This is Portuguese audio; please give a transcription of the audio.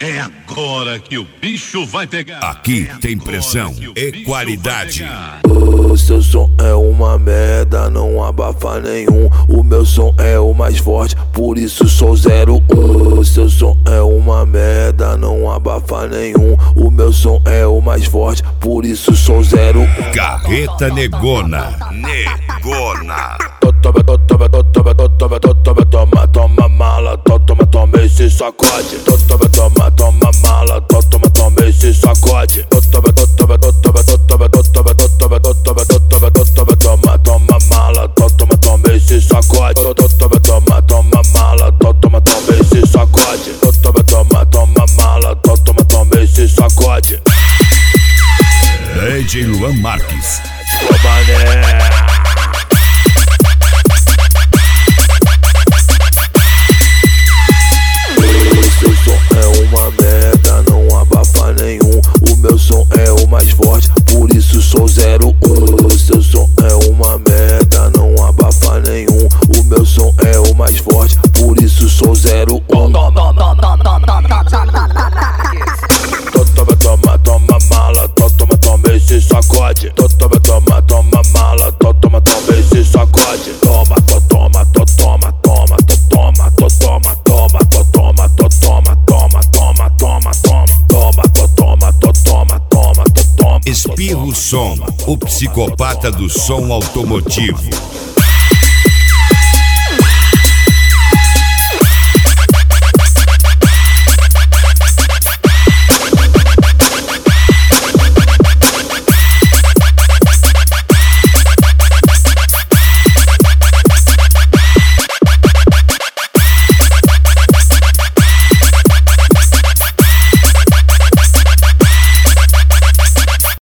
É agora que o bicho vai pegar. Aqui É tem pressão e qualidade. O seu som é uma merda, não abafa nenhum. O meu som é o mais forte, por isso sou 01. O seu som é uma merda, não abafa nenhum. O meu som é o mais forte, por isso sou 01. Carreta Negona. Negona. Toma, toma, toma mala, toma, toma esse sacode. Toma, toma, toma mala, toma, toma esse sacode. DJ Luan Marques. Toma, né? O meu som é o mais forte, por isso sou 01. Toma, toma, toma mala, toma, toma esse sacode. Toma, toma, toma mala, toma, toma esse sacode. Toma, to, toma, to, toma, toma, to, toma, to, toma, toma, to, toma, to, toma, toma, toma, toma, toma, toma, to, toma, to, toma, toma, to, toma. Espirro Som, o psicopata do som automotivo.